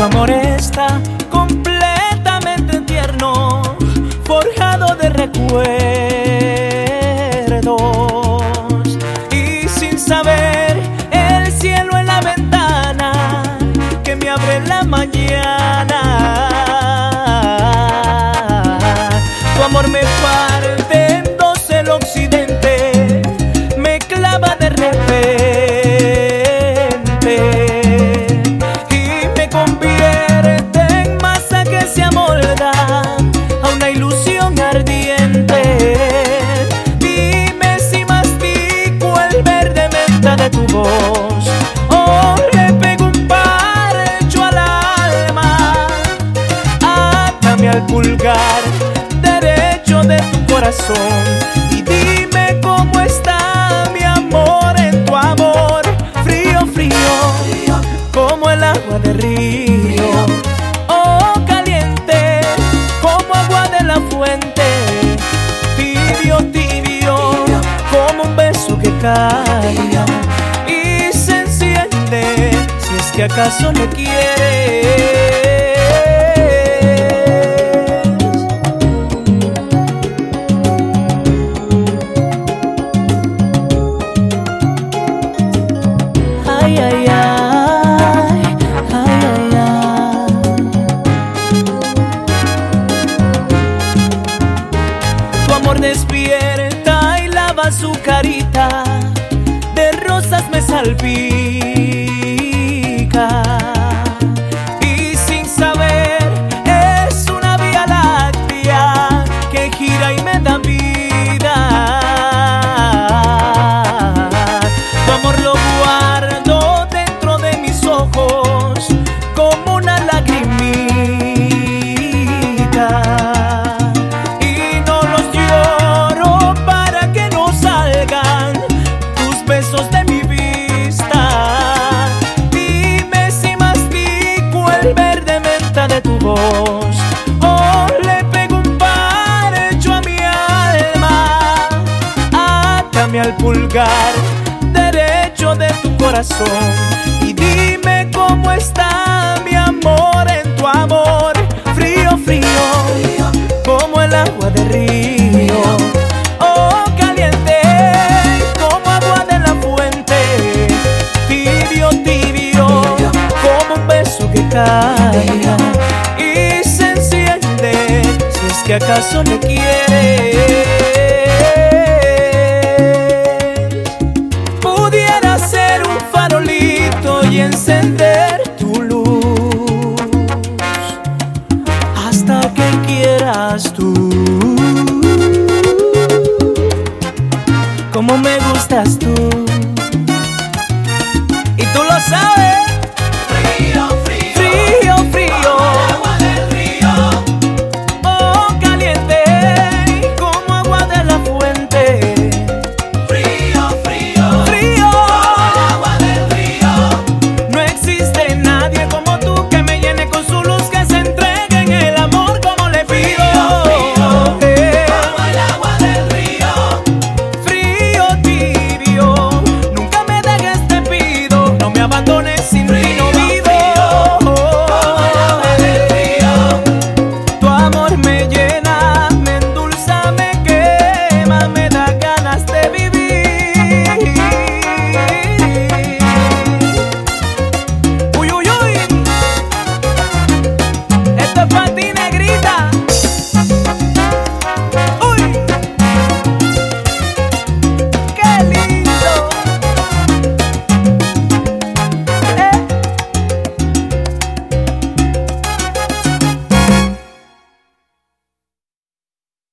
tu amor está completamente tierno, forjado de recuerdos. Y dime cómo está mi amor en tu amor. Frío, frío, como el agua de río. Oh, caliente, como agua de la fuente. Tibio, tibio, como un beso que cae y se enciende si es que acaso me quieres. Tu amor despierta y lava su carita, de rosas me salpica. De mi vista. Dime si mastico el verde menta de tu voz o le pego un parecho a mi alma. Átame al pulgar derecho de tu corazón y dime cómo está paso que caiga y se enciende si es que acaso le quieres. Pudiera ser un farolito y encender tu luz hasta que quieras tú. Como me gustas tú.